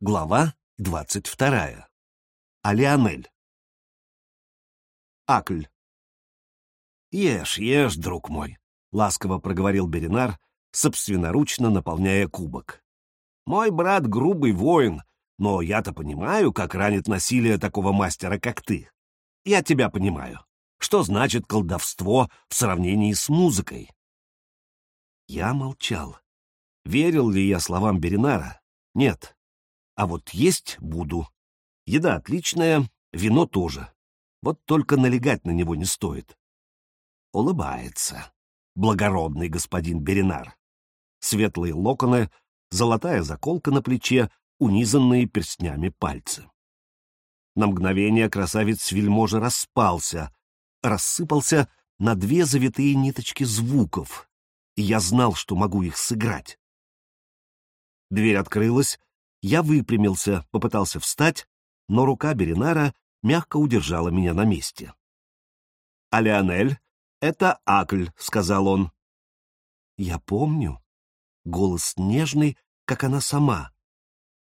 Глава двадцать вторая. Алианель. Акль. «Ешь, ешь, друг мой», — ласково проговорил Беринар, собственноручно наполняя кубок. «Мой брат грубый воин, но я-то понимаю, как ранит насилие такого мастера, как ты. Я тебя понимаю. Что значит колдовство в сравнении с музыкой?» Я молчал. Верил ли я словам Беринара? Нет. А вот есть буду. Еда отличная, вино тоже. Вот только налегать на него не стоит. Улыбается. Благородный господин Беринар. Светлые локоны, золотая заколка на плече, унизанные перстнями пальцы. На мгновение красавец-вельможа распался, рассыпался на две завитые ниточки звуков, и я знал, что могу их сыграть. Дверь открылась, я выпрямился, попытался встать, но рука Беринара мягко удержала меня на месте. «А Леонель, это Акль», — сказал он. «Я помню». Голос нежный, как она сама.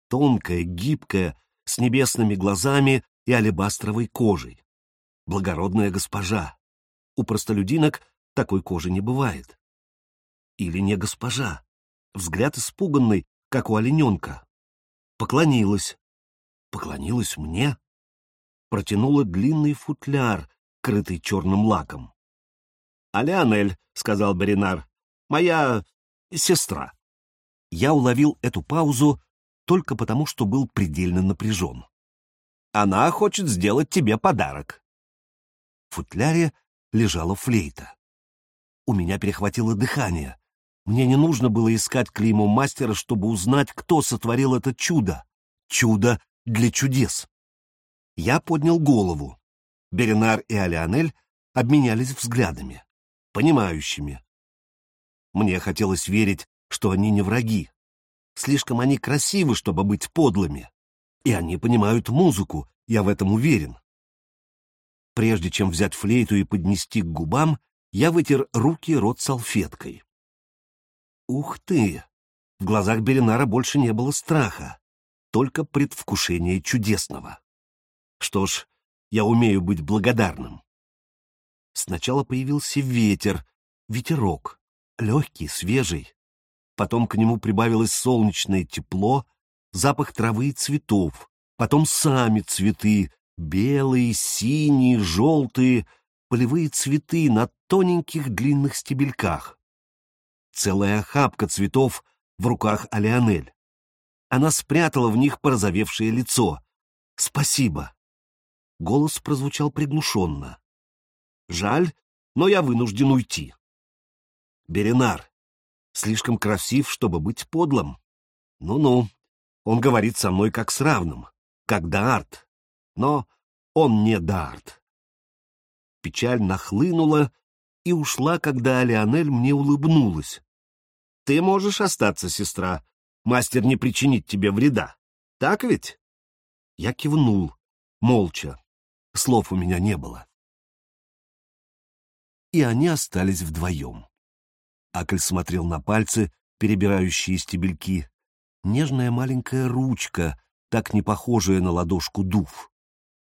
Тонкая, гибкая, с небесными глазами и алебастровой кожей. Благородная госпожа. У простолюдинок такой кожи не бывает. Или не госпожа. Взгляд испуганный, как у олененка поклонилась. Поклонилась мне. Протянула длинный футляр, крытый черным лаком. — А Леонель, — сказал Баринар, — моя сестра. Я уловил эту паузу только потому, что был предельно напряжен. Она хочет сделать тебе подарок. В футляре лежала флейта. У меня перехватило дыхание. Мне не нужно было искать клеймо мастера, чтобы узнать, кто сотворил это чудо. Чудо для чудес. Я поднял голову. Беринар и Алианель обменялись взглядами, понимающими. Мне хотелось верить, что они не враги. Слишком они красивы, чтобы быть подлыми. И они понимают музыку, я в этом уверен. Прежде чем взять флейту и поднести к губам, я вытер руки и рот салфеткой. Ух ты! В глазах Беринара больше не было страха, только предвкушение чудесного. Что ж, я умею быть благодарным. Сначала появился ветер, ветерок, легкий, свежий. Потом к нему прибавилось солнечное тепло, запах травы и цветов, потом сами цветы, белые, синие, желтые, полевые цветы на тоненьких длинных стебельках целая охапка цветов в руках Алианель. Она спрятала в них порозовевшее лицо. «Спасибо!» Голос прозвучал приглушенно. «Жаль, но я вынужден уйти». «Беринар, слишком красив, чтобы быть подлым. Ну-ну, он говорит со мной как с равным, как Даарт. Но он не Даарт». Печаль нахлынула и ушла, когда Алианель мне улыбнулась. Ты можешь остаться, сестра. Мастер не причинит тебе вреда. Так ведь? Я кивнул, молча. Слов у меня не было. И они остались вдвоем. Акль смотрел на пальцы, перебирающие стебельки. Нежная маленькая ручка, так не похожая на ладошку дув.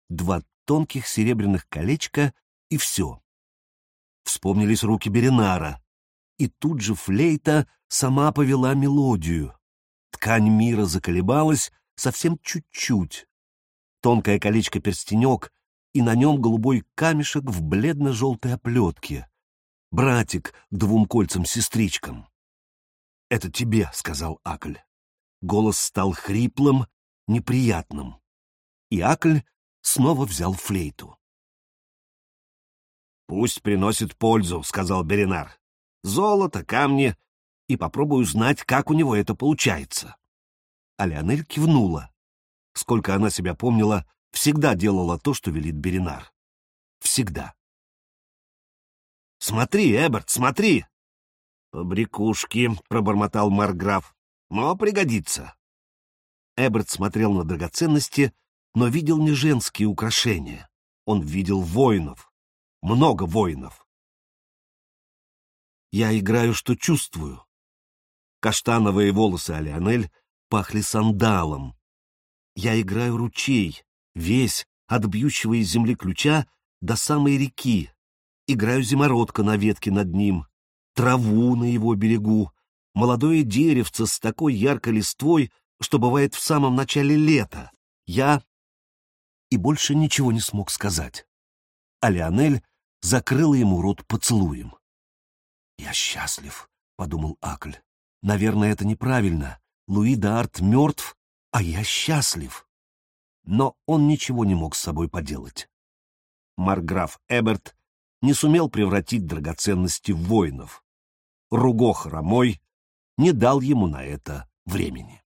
Два тонких серебряных колечка и все. Вспомнились руки Беринара, и тут же флейта сама повела мелодию. Ткань мира заколебалась совсем чуть-чуть. Тонкое колечко-перстенек, и на нем голубой камешек в бледно-желтой оплетке. Братик к двум кольцам-сестричкам. «Это тебе», — сказал Акль. Голос стал хриплым, неприятным. И Акль снова взял флейту. «Пусть приносит пользу», — сказал Беринар золото, камни, и попробую знать, как у него это получается. А Леонель кивнула. Сколько она себя помнила, всегда делала то, что велит Беринар. Всегда. «Смотри, Эберт, смотри!» «Побрякушки», — пробормотал Марграф. «Но пригодится». Эберт смотрел на драгоценности, но видел не женские украшения. Он видел воинов. Много воинов. Я играю, что чувствую. Каштановые волосы Алианель пахли сандалом. Я играю ручей, весь, от бьющего из земли ключа до самой реки. Играю зимородка на ветке над ним, траву на его берегу, молодое деревце с такой яркой листвой, что бывает в самом начале лета. Я... И больше ничего не смог сказать. А Леонель закрыла ему рот поцелуем. «Я счастлив», — подумал Акль. «Наверное, это неправильно. Луи Д'Арт мертв, а я счастлив». Но он ничего не мог с собой поделать. Марграф Эберт не сумел превратить драгоценности в воинов. Руго хромой не дал ему на это времени.